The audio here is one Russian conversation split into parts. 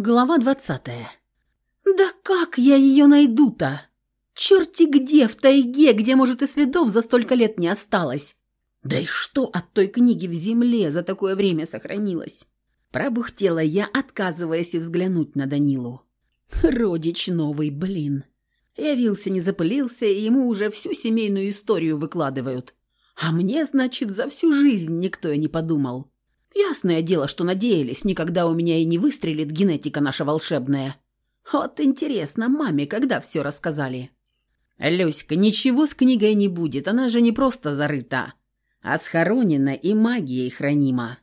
Глава двадцатая. «Да как я ее найду-то? Черти где, в тайге, где, может, и следов за столько лет не осталось. Да и что от той книги в земле за такое время сохранилось?» Пробухтела я, отказываясь и взглянуть на Данилу. «Родич новый, блин. Явился, не запылился, и ему уже всю семейную историю выкладывают. А мне, значит, за всю жизнь никто и не подумал». Ясное дело, что надеялись, никогда у меня и не выстрелит генетика наша волшебная. Вот интересно, маме когда все рассказали? Люська, ничего с книгой не будет, она же не просто зарыта, а схоронена и магией хранима.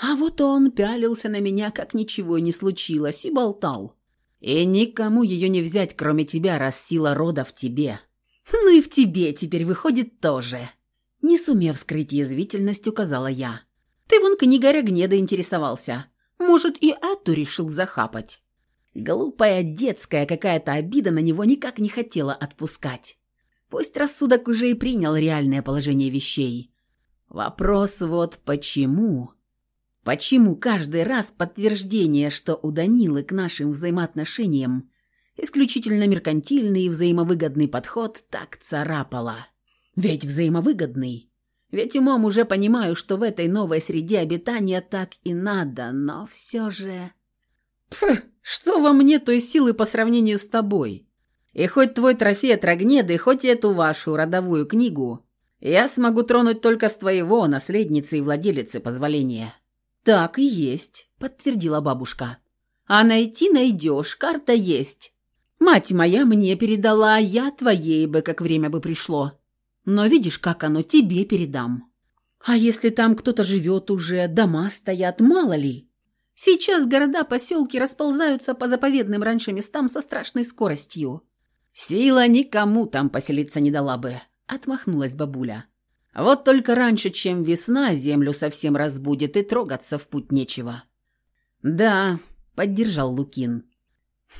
А вот он пялился на меня, как ничего не случилось, и болтал. И никому ее не взять, кроме тебя, раз сила рода в тебе. Ну и в тебе теперь выходит тоже. Не сумев скрыть язвительность, указала я. Ты вон книгаря гнеда интересовался. Может, и эту решил захапать. Глупая детская какая-то обида на него никак не хотела отпускать. Пусть рассудок уже и принял реальное положение вещей. Вопрос вот почему? Почему каждый раз подтверждение, что у Данилы к нашим взаимоотношениям исключительно меркантильный и взаимовыгодный подход так царапало? Ведь взаимовыгодный ведь умом уже понимаю, что в этой новой среде обитания так и надо, но все же... Пф, что во мне той силы по сравнению с тобой? И хоть твой трофей от Рогнеды, хоть и эту вашу родовую книгу, я смогу тронуть только с твоего, наследницы и владелицы, позволения». «Так и есть», — подтвердила бабушка. «А найти найдешь, карта есть. Мать моя мне передала, а я твоей бы, как время бы пришло. Но видишь, как оно, тебе передам. А если там кто-то живет уже, дома стоят, мало ли? Сейчас города, поселки расползаются по заповедным раньше местам со страшной скоростью. Сила никому там поселиться не дала бы, отмахнулась бабуля. Вот только раньше, чем весна, землю совсем разбудит и трогаться в путь нечего. Да, поддержал Лукин.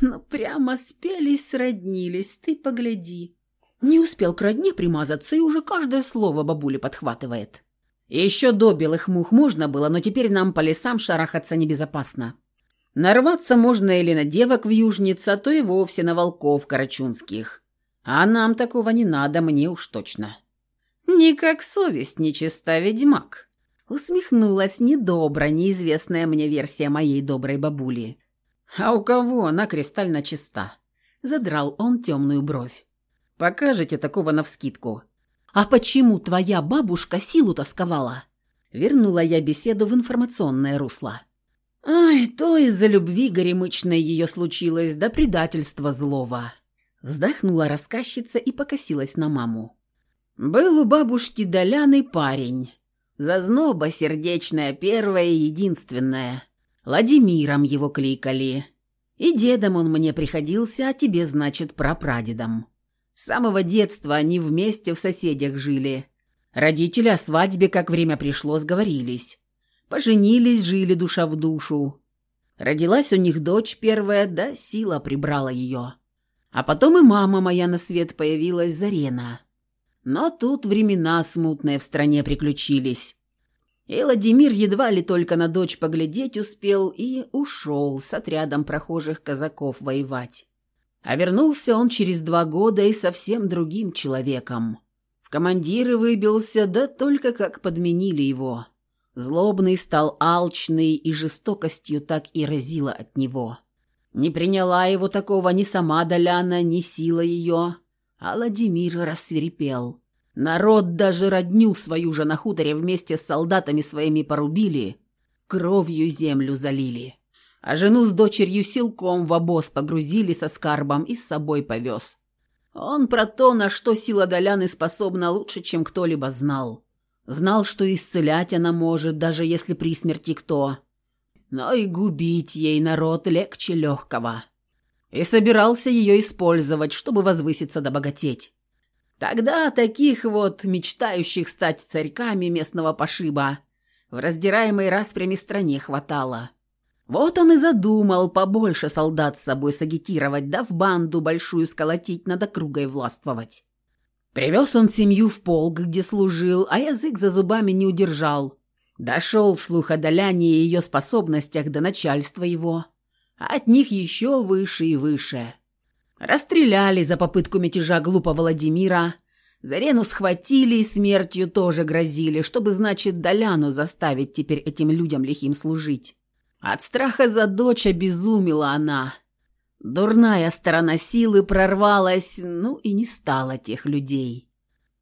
Ну прямо спелись, сроднились, ты погляди. Не успел к родне примазаться, и уже каждое слово бабуля подхватывает. Еще до белых мух можно было, но теперь нам по лесам шарахаться небезопасно. Нарваться можно или на девок в южнице, а то и вовсе на волков карачунских. А нам такого не надо, мне уж точно. Никак совесть нечиста, ведьмак. Усмехнулась недобро неизвестная мне версия моей доброй бабули. А у кого она кристально чиста? Задрал он темную бровь. Покажете такого навскидку. А почему твоя бабушка силу тосковала? Вернула я беседу в информационное русло. Ай, то из-за любви горемычной ее случилось, да предательства злого. Вздохнула рассказчица и покосилась на маму. Был у бабушки Доляны парень. Зазноба сердечная, первая и единственная. Владимиром его кликали. И дедом он мне приходился, а тебе, значит, прапрадедом. С самого детства они вместе в соседях жили. Родители о свадьбе, как время пришло, сговорились. Поженились, жили душа в душу. Родилась у них дочь первая, да сила прибрала ее. А потом и мама моя на свет появилась, Зарена. Но тут времена смутные в стране приключились. И Владимир едва ли только на дочь поглядеть успел и ушел с отрядом прохожих казаков воевать. А вернулся он через два года и совсем другим человеком. В командиры выбился, да только как подменили его. Злобный стал алчный, и жестокостью так и разило от него. Не приняла его такого ни сама Доляна, ни сила ее, а Владимир рассверепел. Народ даже родню свою же на хуторе вместе с солдатами своими порубили, кровью землю залили а жену с дочерью силком в обоз погрузили со скарбом и с собой повез. Он про то, на что сила Доляны способна лучше, чем кто-либо знал. Знал, что исцелять она может, даже если при смерти кто. Но и губить ей народ легче легкого. И собирался ее использовать, чтобы возвыситься да богатеть. Тогда таких вот, мечтающих стать царьками местного пошиба, в раздираемой распрями стране хватало. Вот он и задумал побольше солдат с собой сагитировать, да в банду большую сколотить над округой властвовать. Привез он семью в полк, где служил, а язык за зубами не удержал. Дошел слух о Доляне и ее способностях до начальства его. а от них еще выше и выше. Расстреляли за попытку мятежа глупо Владимира, Зарену схватили и смертью тоже грозили, чтобы, значит, Доляну заставить теперь этим людям лихим служить. От страха за дочь обезумела она. Дурная сторона силы прорвалась, ну и не стало тех людей.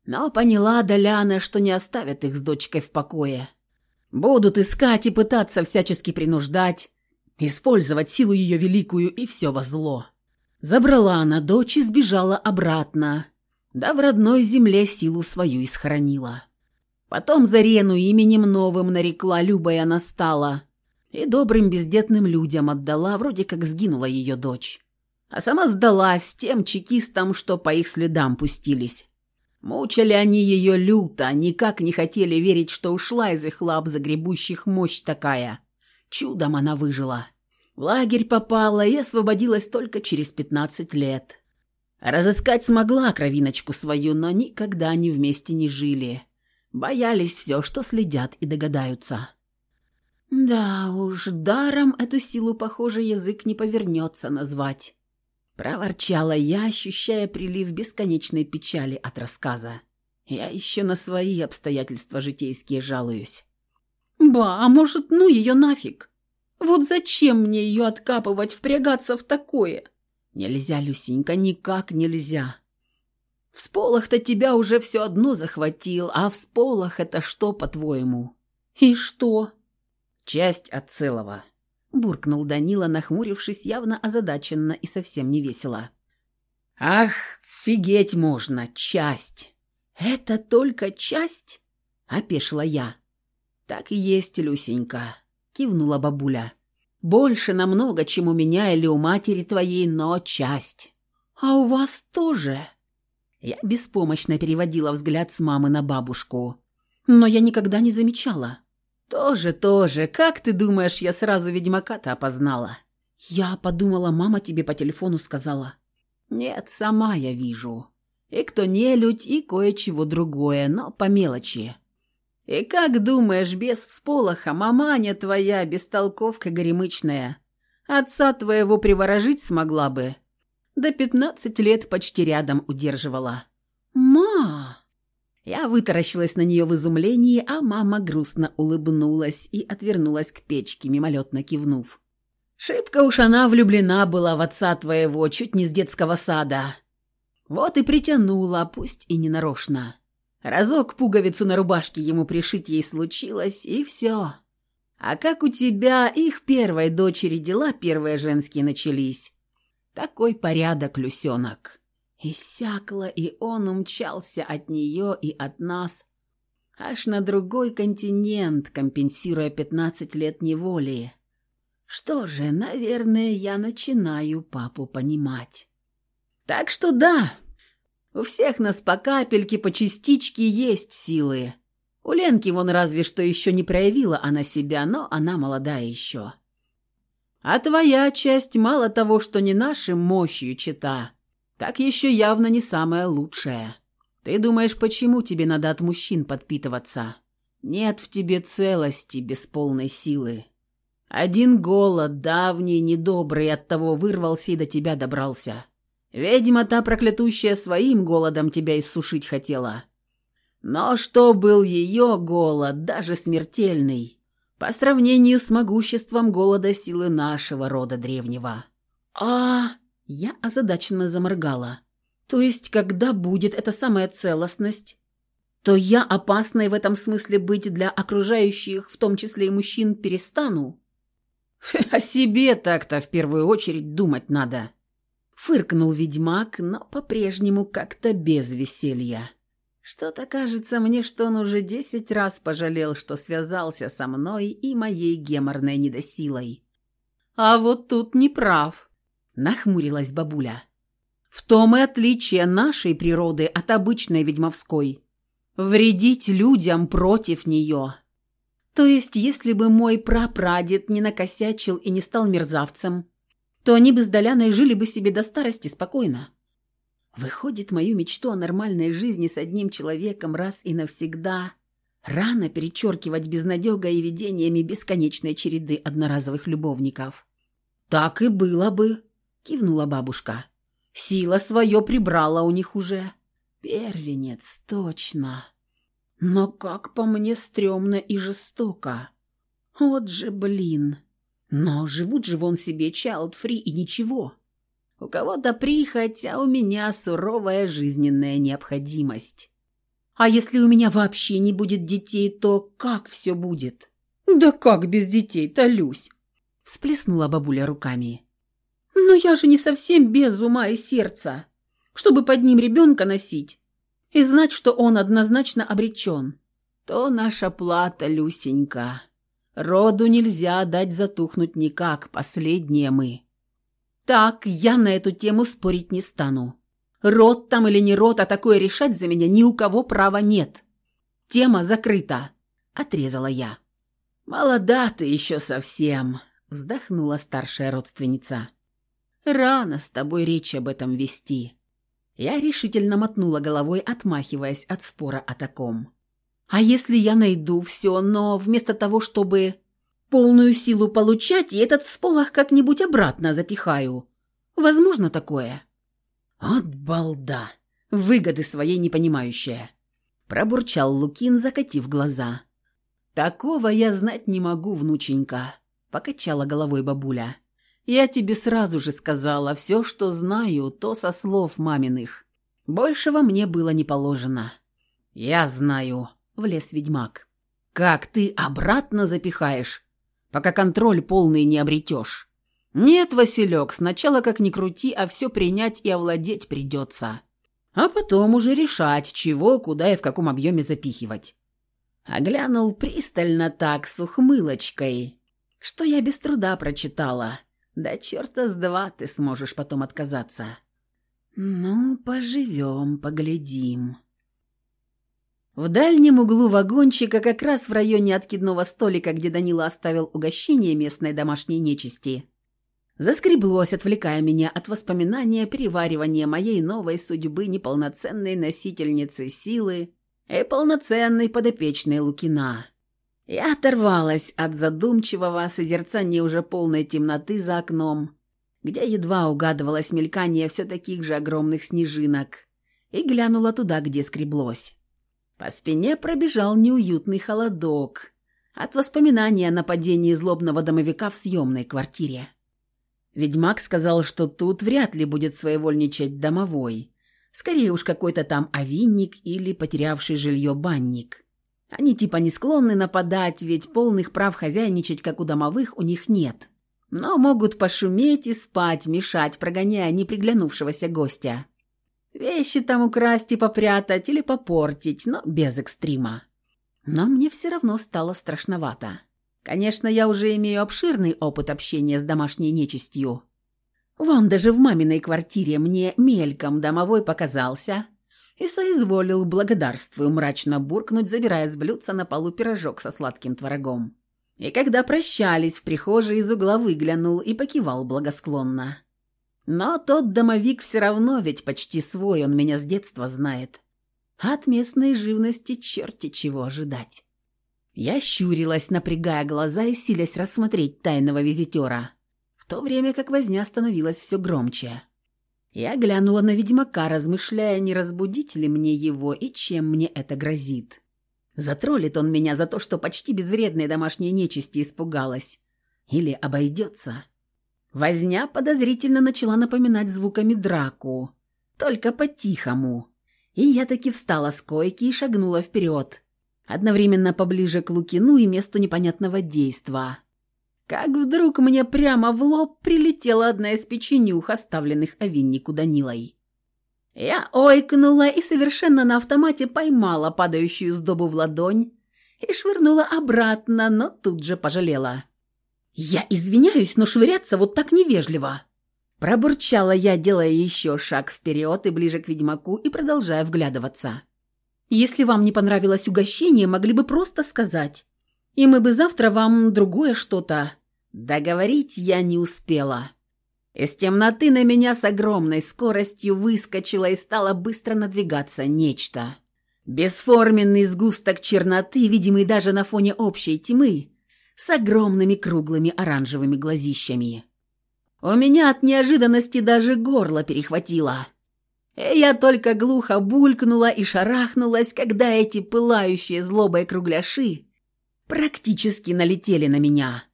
Но поняла Доляна, что не оставят их с дочкой в покое. Будут искать и пытаться всячески принуждать, использовать силу ее великую и все во зло. Забрала она дочь и сбежала обратно, да в родной земле силу свою исхоронила. Потом Зарену именем новым нарекла, Любой она стала, и добрым бездетным людям отдала, вроде как сгинула ее дочь. А сама сдалась тем чекистам, что по их следам пустились. Мучили они ее люто, никак не хотели верить, что ушла из их лап загребущих мощь такая. Чудом она выжила. В лагерь попала и освободилась только через пятнадцать лет. Разыскать смогла кровиночку свою, но никогда они вместе не жили. Боялись все, что следят и догадаются. Да уж, даром эту силу, похоже, язык не повернется назвать. Проворчала я, ощущая прилив бесконечной печали от рассказа. Я еще на свои обстоятельства житейские жалуюсь. «Ба, а может, ну ее нафиг? Вот зачем мне ее откапывать, впрягаться в такое?» «Нельзя, Люсенька, никак нельзя. Всполох-то тебя уже все одно захватил, а всполох это что, по-твоему?» «И что?» «Часть от целого», — буркнул Данила, нахмурившись явно озадаченно и совсем не весело. «Ах, фигеть можно, часть!» «Это только часть?» — опешила я. «Так и есть, Люсенька», — кивнула бабуля. Больше намного, чем у меня или у матери твоей, но часть. А у вас тоже?» Я беспомощно переводила взгляд с мамы на бабушку. Но я никогда не замечала. «Тоже, тоже. Как ты думаешь, я сразу ведьмака-то опознала?» «Я подумала, мама тебе по телефону сказала». «Нет, сама я вижу. И кто нелюдь, и кое-чего другое, но по мелочи. И как думаешь, без всполоха, маманя твоя, бестолковка горемычная, отца твоего приворожить смогла бы? До пятнадцать лет почти рядом удерживала. «Ма!» Я вытаращилась на нее в изумлении, а мама грустно улыбнулась и отвернулась к печке, мимолетно кивнув. «Шибко уж она влюблена была в отца твоего, чуть не с детского сада. Вот и притянула, пусть и ненарочно. Разок пуговицу на рубашке ему пришить ей случилось, и все. А как у тебя их первой дочери дела первые женские начались? Такой порядок, Люсенок. Иссякло, и он умчался от нее и от нас, аж на другой континент, компенсируя пятнадцать лет неволи. Что же, наверное, я начинаю папу понимать. Так что да, у всех нас по капельке, по частичке есть силы. У Ленки вон разве что еще не проявила она себя, но она молодая еще. А твоя часть мало того, что не нашим мощью чита, так еще явно не самая лучшая. Ты думаешь, почему тебе надо от мужчин подпитываться? Нет в тебе целости без полной силы. Один голод, давний, недобрый, от того вырвался и до тебя добрался. Ведьма та проклятущая своим голодом тебя иссушить хотела. Но что был ее голод, даже смертельный, по сравнению с могуществом голода силы нашего рода древнего? А, я озадаченно заморгала. То есть, когда будет эта самая целостность, то я опасной в этом смысле быть для окружающих, в том числе и мужчин, перестану? О себе так-то в первую очередь думать надо. Фыркнул ведьмак, но по-прежнему как-то без веселья. Что-то кажется мне, что он уже десять раз пожалел, что связался со мной и моей геморной недосилой. «А вот тут не прав», — нахмурилась бабуля. «В том и отличие нашей природы от обычной ведьмовской. Вредить людям против нее». То есть, если бы мой прапрадед не накосячил и не стал мерзавцем, то они бы с Доляной жили бы себе до старости спокойно. Выходит, мою мечту о нормальной жизни с одним человеком раз и навсегда рано перечеркивать безнадегой и видениями бесконечной череды одноразовых любовников. Так и было бы, кивнула бабушка. Сила свое прибрала у них уже. Первенец, точно. Но как по мне стрёмно и жестоко. Вот же блин. Но живут же вон себе child-free и ничего. У кого-то прихоть, а у меня суровая жизненная необходимость. А если у меня вообще не будет детей, то как все будет? Да как без детей-то, Люсь? Всплеснула бабуля руками. Но я же не совсем без ума и сердца, чтобы под ним ребенка носить и знать, что он однозначно обречен. То наша плата, Люсенька. Роду нельзя дать затухнуть никак, последние мы. Так, я на эту тему спорить не стану. Род там или не род, а такое решать за меня ни у кого права нет. Тема закрыта, отрезала я. Молода ты еще совсем, вздохнула старшая родственница. Рано с тобой речь об этом вести. Я решительно мотнула головой, отмахиваясь от спора о таком. А если я найду все, но вместо того, чтобы полную силу получать, и этот всполох как-нибудь обратно запихаю? Возможно такое? От балда! Выгоды своей непонимающая. Пробурчал Лукин, закатив глаза. Такого я знать не могу, внученька. Покачала головой бабуля. Я тебе сразу же сказала, все, что знаю, то со слов маминых. Большего мне было не положено. Я знаю, влез ведьмак. Как ты обратно запихаешь, пока контроль полный не обретешь? «Нет, Василек, сначала как ни крути, а все принять и овладеть придется. А потом уже решать, чего, куда и в каком объеме запихивать». Оглянул пристально так, с ухмылочкой, что я без труда прочитала. Да черта с два ты сможешь потом отказаться. Ну, поживем, поглядим. В дальнем углу вагончика, как раз в районе откидного столика, где Данила оставил угощение местной домашней нечисти, Заскреблось, отвлекая меня от воспоминания переваривания моей новой судьбы неполноценной носительницы силы и полноценной подопечной Лукина. Я оторвалась от задумчивого созерцания уже полной темноты за окном, где едва угадывалось мелькание все таких же огромных снежинок, и глянула туда, где скреблось. По спине пробежал неуютный холодок от воспоминания о нападении злобного домовика в съемной квартире. Ведьмак сказал, что тут вряд ли будет своевольничать домовой. Скорее уж какой-то там овинник или потерявший жилье банник. Они типа не склонны нападать, ведь полных прав хозяйничать, как у домовых, у них нет. Но могут пошуметь и спать, мешать, прогоняя неприглянувшегося гостя. Вещи там украсть и попрятать или попортить, но без экстрима. Но мне все равно стало страшновато. Конечно, я уже имею обширный опыт общения с домашней нечистью. Вон даже в маминой квартире мне мельком домовой показался и соизволил благодарствую мрачно буркнуть, забирая с блюдца на полу пирожок со сладким творогом. И когда прощались, в прихожей из угла выглянул и покивал благосклонно. Но тот домовик все равно ведь почти свой, он меня с детства знает. От местной живности черти чего ожидать. Я щурилась, напрягая глаза и силясь рассмотреть тайного визитера, в то время как возня становилась все громче. Я глянула на ведьмака, размышляя, не разбудить ли мне его и чем мне это грозит. Затроллит он меня за то, что почти безвредной домашней нечисти испугалась. Или обойдется. Возня подозрительно начала напоминать звуками драку, только по-тихому. И я таки встала с койки и шагнула вперед, одновременно поближе к Лукину и месту непонятного действа. Как вдруг мне прямо в лоб прилетела одна из печенюх, оставленных овиннику Данилой. Я ойкнула и совершенно на автомате поймала падающую сдобу в ладонь и швырнула обратно, но тут же пожалела. «Я извиняюсь, но швыряться вот так невежливо!» Пробурчала я, делая еще шаг вперед и ближе к ведьмаку и продолжая вглядываться. Если вам не понравилось угощение, могли бы просто сказать. И мы бы завтра вам другое что-то...» Договорить я не успела. Из темноты на меня с огромной скоростью выскочило и стало быстро надвигаться нечто. Бесформенный сгусток черноты, видимый даже на фоне общей тьмы, с огромными круглыми оранжевыми глазищами. У меня от неожиданности даже горло перехватило. Я только глухо булькнула и шарахнулась, когда эти пылающие злобой кругляши практически налетели на меня.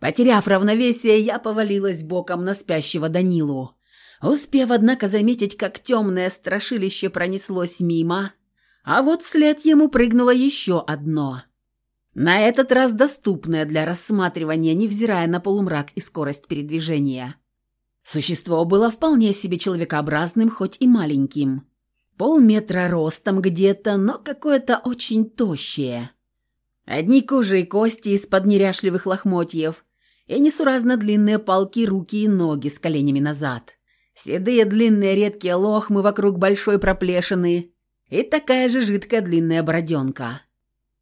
Потеряв равновесие, я повалилась боком на спящего Данилу. Успев, однако, заметить, как темное страшилище пронеслось мимо, а вот вслед ему прыгнуло еще одно. На этот раз доступное для рассматривания, невзирая на полумрак и скорость передвижения. Существо было вполне себе человекообразным, хоть и маленьким. Полметра ростом где-то, но какое-то очень тощее. Одни кожи и кости из-под неряшливых лохмотьев и несуразно длинные палки руки и ноги с коленями назад. Седые длинные редкие лохмы вокруг большой проплешины и такая же жидкая длинная бороденка.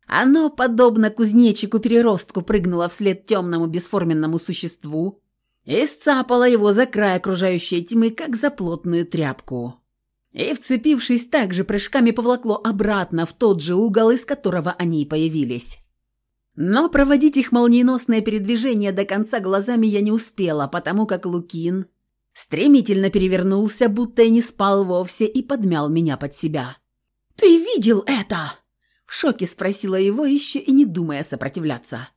Оно, подобно кузнечику-переростку, прыгнуло вслед темному бесформенному существу и сцапало его за край окружающей тьмы, как за плотную тряпку. И, вцепившись так же, прыжками повлакло обратно в тот же угол, из которого они и появились. Но проводить их молниеносное передвижение до конца глазами я не успела, потому как Лукин стремительно перевернулся, будто и не спал вовсе, и подмял меня под себя. «Ты видел это?» В шоке спросила его, еще и не думая сопротивляться.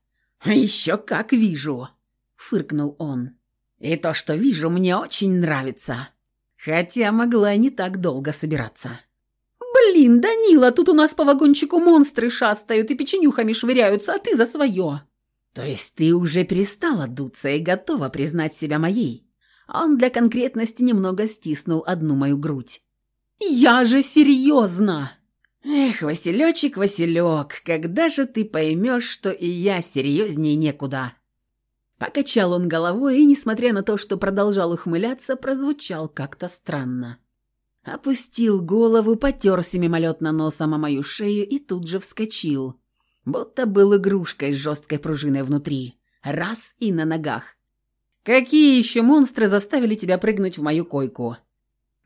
«Еще как вижу!» — фыркнул он. «И то, что вижу, мне очень нравится. Хотя могла не так долго собираться». «Блин, Данила, тут у нас по вагончику монстры шастают и печенюхами швыряются, а ты за свое!» «То есть ты уже перестала дуться и готова признать себя моей?» Он для конкретности немного стиснул одну мою грудь. «Я же серьезно!» «Эх, Василечек, Василек, когда же ты поймешь, что и я серьезнее некуда?» Покачал он головой и, несмотря на то, что продолжал ухмыляться, прозвучал как-то странно. Опустил голову, потерся мимолетно носом о мою шею и тут же вскочил, будто был игрушкой с жесткой пружиной внутри. Раз и на ногах. «Какие еще монстры заставили тебя прыгнуть в мою койку?»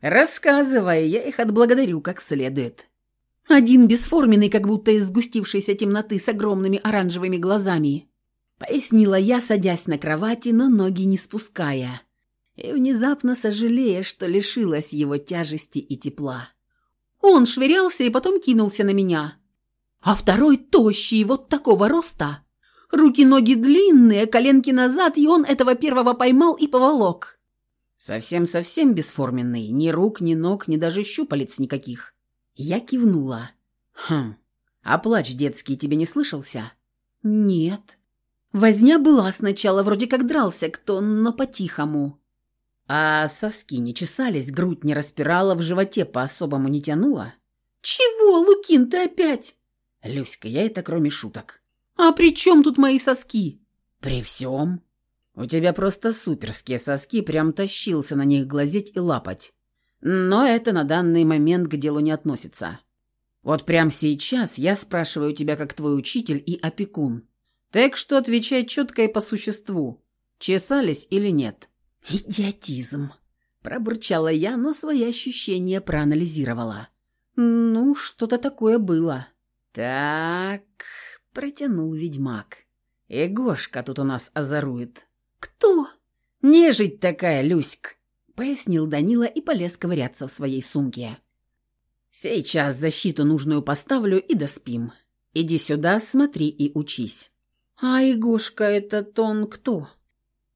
«Рассказывай, я их отблагодарю как следует». Один бесформенный, как будто из сгустившейся темноты с огромными оранжевыми глазами. Пояснила я, садясь на кровати, но ноги не спуская. И внезапно сожалея, что лишилась его тяжести и тепла. Он швырялся и потом кинулся на меня. А второй тощий, вот такого роста. Руки-ноги длинные, коленки назад, и он этого первого поймал и поволок. Совсем-совсем бесформенный. Ни рук, ни ног, ни даже щупалец никаких. Я кивнула. «Хм, а плач детский тебе не слышался?» «Нет». Возня была сначала, вроде как дрался кто, но по-тихому. А соски не чесались, грудь не распирала, в животе по-особому не тянула? «Чего, Лукин, ты опять?» «Люська, я это кроме шуток». «А при чем тут мои соски?» «При всем. У тебя просто суперские соски, прям тащился на них глазеть и лапать. Но это на данный момент к делу не относится. Вот прямо сейчас я спрашиваю тебя как твой учитель и опекун. Так что отвечай четко и по существу. Чесались или нет?» «Идиотизм!» – пробурчала я, но свои ощущения проанализировала. «Ну, что-то такое было». «Так...» – протянул ведьмак. «Егошка тут у нас озорует». «Кто?» «Нежить такая, Люськ пояснил Данила и полез ковыряться в своей сумке. «Сейчас защиту нужную поставлю и доспим. Иди сюда, смотри и учись». «А Игушка этот он кто?»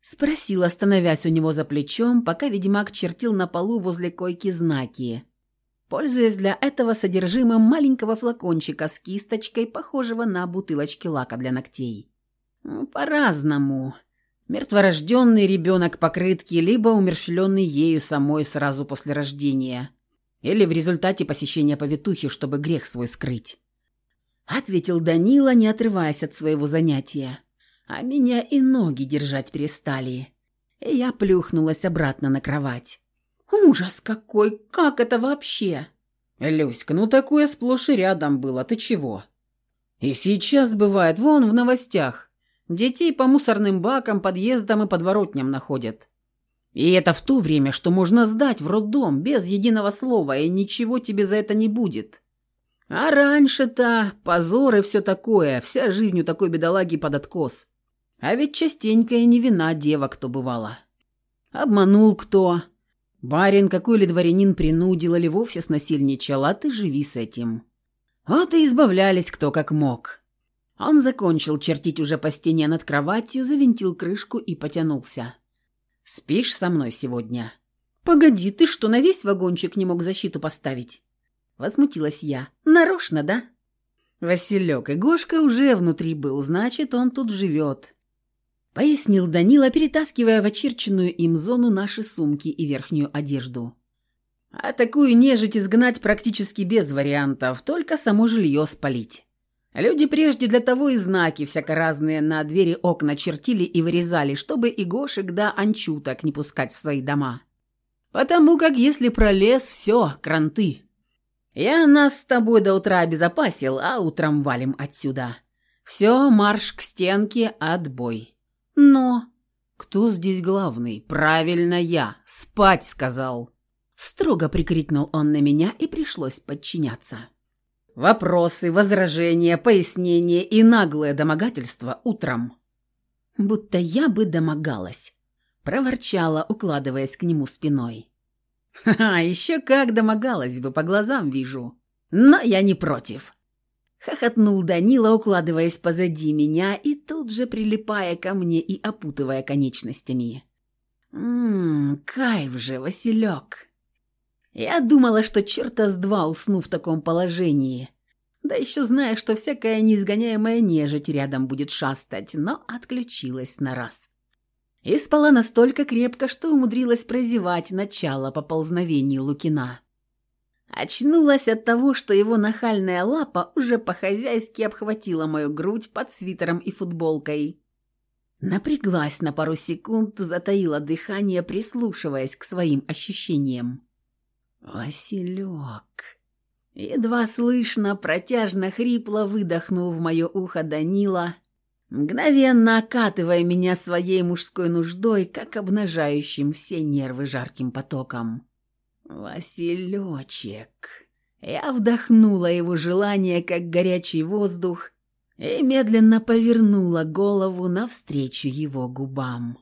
Спросил, остановясь у него за плечом, пока ведьмак чертил на полу возле койки знаки, пользуясь для этого содержимым маленького флакончика с кисточкой, похожего на бутылочки лака для ногтей. «По-разному», Мертворожденный ребенок покрытки, либо умерщвленный ею самой сразу после рождения, или в результате посещения повитухи, чтобы грех свой скрыть. Ответил Данила, не отрываясь от своего занятия. А меня и ноги держать перестали. Я плюхнулась обратно на кровать. «Ужас какой! Как это вообще?» «Люська, ну такое сплошь и рядом было, ты чего?» «И сейчас бывает, вон в новостях. Детей по мусорным бакам, подъездам и подворотням находят. И это в то время, что можно сдать в роддом без единого слова, и ничего тебе за это не будет. А раньше-то позор и все такое, вся жизнь у такой бедолаги под откос. А ведь частенько и не вина девок то бывала. Обманул кто? Барин какой ли дворянин принудил или вовсе снасильничал, а ты живи с этим. Вот и избавлялись кто как мог. Он закончил чертить уже по стене над кроватью, завинтил крышку и потянулся. «Спишь со мной сегодня?» «Погоди, ты что, на весь вагончик не мог защиту поставить?» Возмутилась я. «Нарочно, да?» «Василек, и Гошка уже внутри был, значит, он тут живет», — пояснил Данила, перетаскивая в очерченную им зону наши сумки и верхнюю одежду. «А такую нежить изгнать практически без вариантов, только само жилье спалить. Люди прежде для того и знаки всяко разные на двери окна чертили и вырезали, чтобы и Гошек да анчуток не пускать в свои дома. Потому как если пролез, все, кранты». Я нас с тобой до утра обезопасил, а утром валим отсюда. Все, марш к стенке, отбой. Но... Кто здесь главный? Правильно я. Спать сказал. Строго прикрикнул он на меня, и пришлось подчиняться. Вопросы, возражения, пояснения и наглое домогательство утром. Будто я бы домогалась. Проворчала, укладываясь к нему спиной. «Ха-ха, еще как домогалась бы, по глазам вижу. Но я не против». Хохотнул Данила, укладываясь позади меня и тут же прилипая ко мне и опутывая конечностями. «Ммм, кайф же, Василек!» Я думала, что черта с два усну в таком положении. Да еще зная, что всякая неизгоняемая нежить рядом будет шастать, но отключилась на раз и спала настолько крепко, что умудрилась прозевать начало поползновений Лукина. Очнулась от того, что его нахальная лапа уже по-хозяйски обхватила мою грудь под свитером и футболкой. Напряглась на пару секунд, затаила дыхание, прислушиваясь к своим ощущениям. «Василек!» Едва слышно, протяжно хрипло выдохнул в мое ухо Данила – мгновенно окатывая меня своей мужской нуждой, как обнажающим все нервы жарким потоком. «Василечек!» Я вдохнула его желание, как горячий воздух, и медленно повернула голову навстречу его губам.